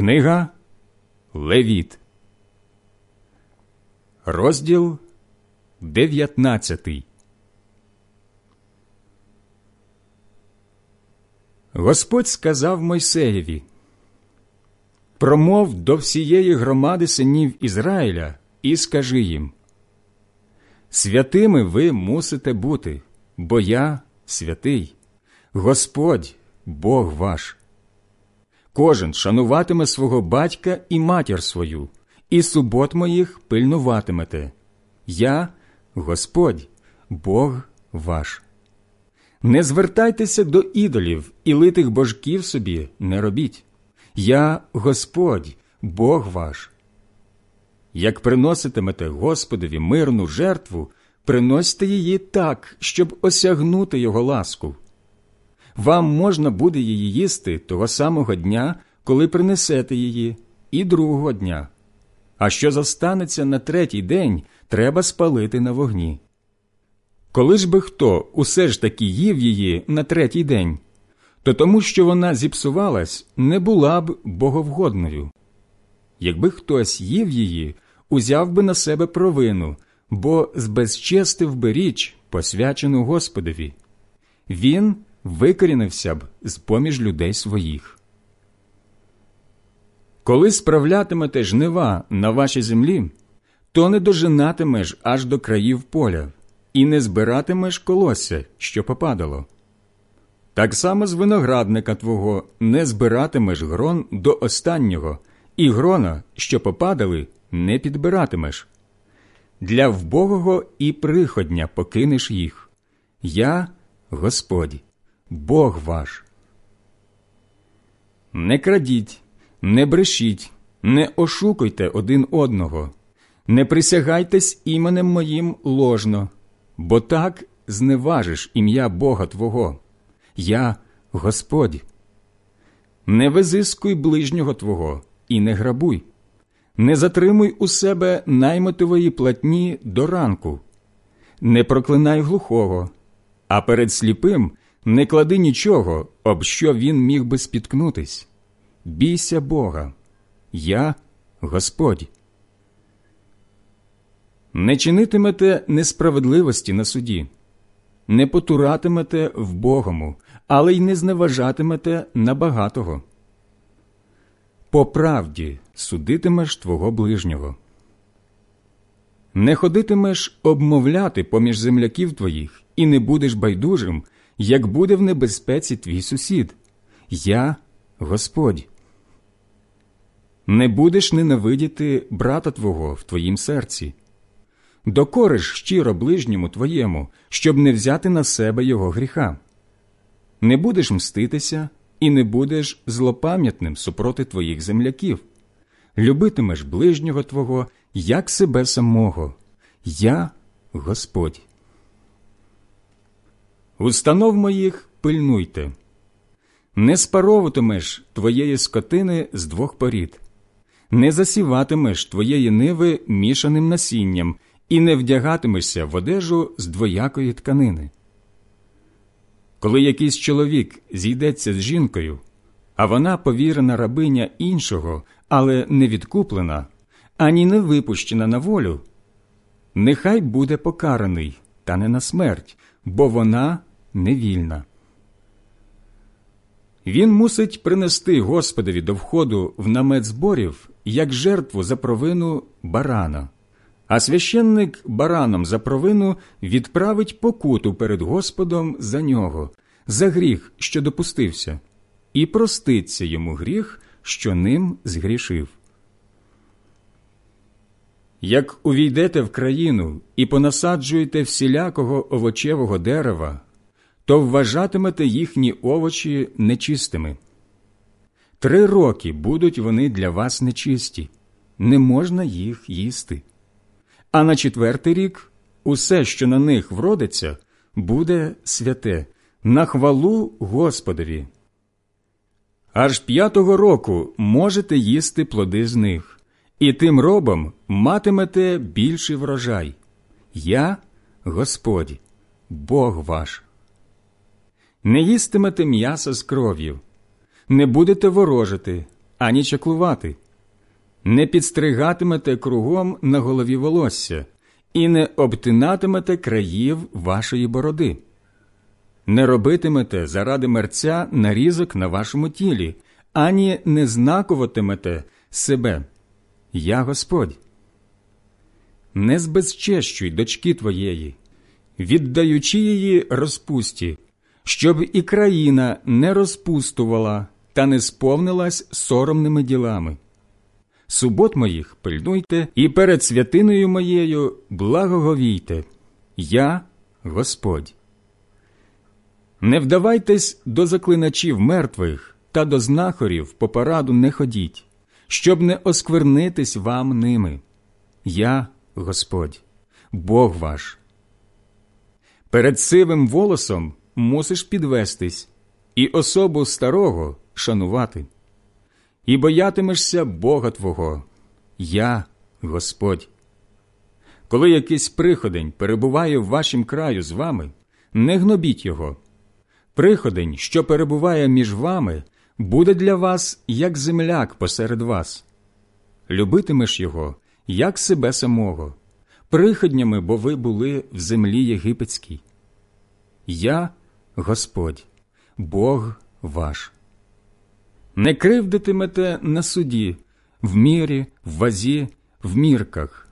Книга Левіт, розділ 19 Господь сказав Мойсеєві Промов до всієї громади синів Ізраїля і скажи їм Святими ви мусите бути, бо я святий, Господь Бог ваш. Кожен шануватиме свого батька і матір свою, і субот моїх пильнуватимете. Я Господь, Бог ваш. Не звертайтеся до ідолів і литих божків собі не робіть. Я Господь, Бог ваш. Як приноситимете Господові мирну жертву, приносьте її так, щоб осягнути Його ласку. Вам можна буде її їсти того самого дня, коли принесете її, і другого дня. А що зостанеться на третій день, треба спалити на вогні. Коли ж би хто усе ж таки їв її на третій день, то тому, що вона зіпсувалась, не була б боговгодною. Якби хтось їв її, узяв би на себе провину, бо збезчестив би річ, посвячену Господові. Він викорінився б з поміж людей своїх. Коли справлятимете жнива на вашій землі, то не дожинатимеш аж до країв поля, і не збиратимеш колосся, що попадало. Так само з виноградника твого не збиратимеш грон до останнього, і грона, що попадали, не підбиратимеш. Для вбогого і приходня покинеш їх. Я Господь. Бог ваш. Не крадіть, не брешіть, не ошукуйте один одного, не присягайтесь іменем моїм ложно, бо так зневажиш ім'я Бога Твого. Я Господь. Не визискуй ближнього Твого і не грабуй, не затримуй у себе наймотової платні до ранку, не проклинай глухого, а перед сліпим не клади нічого, об що він міг би спіткнутись. Бійся Бога, я Господь. Не чинитимете несправедливості на суді, не потуратимете в Богому, але й не зневажатимете на багатого. По правді судитимеш твого ближнього. Не ходитимеш обмовляти поміж земляків твоїх і не будеш байдужим, як буде в небезпеці твій сусід. Я Господь. Не будеш ненавидіти брата твого в твоїм серці. Докориш щиро ближньому твоєму, щоб не взяти на себе його гріха. Не будеш мститися і не будеш злопам'ятним супроти твоїх земляків. Любитимеш ближнього твого, як себе самого. Я Господь. Установ моїх пильнуйте, не спаровуватимеш твоєї скотини з двох порід, не засіватимеш твоєї ниви мішаним насінням і не вдягатимешся в одежу з двоякої тканини. Коли якийсь чоловік зійдеться з жінкою, а вона повірена рабиня іншого, але не відкуплена, ані не випущена на волю, нехай буде покараний, та не на смерть, бо вона невільна. Він мусить принести Господові до входу в намет зборів як жертву за провину барана, а священник бараном за провину відправить покуту перед Господом за нього, за гріх, що допустився, і проститься йому гріх, що ним згрішив. Як увійдете в країну і понасаджуєте всілякого овочевого дерева, то вважатимете їхні овочі нечистими. Три роки будуть вони для вас нечисті, не можна їх їсти. А на четвертий рік усе, що на них вродиться, буде святе, на хвалу Господові. Аж п'ятого року можете їсти плоди з них, і тим робом матимете більший врожай. Я Господь, Бог ваш не їстимете м'яса з кров'ю, не будете ворожити, ані чаклувати, не підстригатимете кругом на голові волосся і не обтинатимете країв вашої бороди, не робитимете заради мерця нарізок на вашому тілі, ані не знакуватимете себе. Я Господь. Не збезчещуй дочки твоєї, віддаючи її розпусті, щоб і країна не розпустувала та не сповнилась соромними ділами. Субот моїх пильнуйте і перед святиною моєю благоговійте. Я Господь. Не вдавайтесь до заклиначів мертвих та до знахорів по пораду не ходіть, щоб не осквернитись вам ними. Я Господь, Бог ваш. Перед сивим волосом мусиш підвестись і особу старого шанувати, і боятимешся Бога Твого, я Господь. Коли якийсь приходень перебуває в вашім краю з вами, не гнобіть його. Приходень, що перебуває між вами, буде для вас як земляк посеред вас. Любитимеш його, як себе самого, приходнями, бо ви були в землі єгипетській. Я Господь, Бог ваш. Не кривдитимете на суді, в мірі, в вазі, в мірках.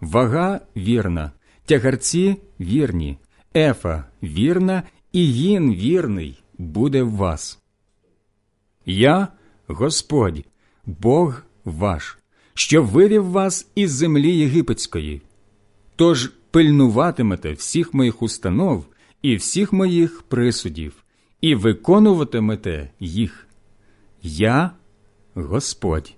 Вага вірна, тягарці вірні, ефа вірна, і їн вірний буде в вас. Я Господь, Бог ваш, що вивів вас із землі єгипетської. Тож пильнуватимете всіх моїх установ і всіх моїх присудів, і виконуватимете їх. Я Господь.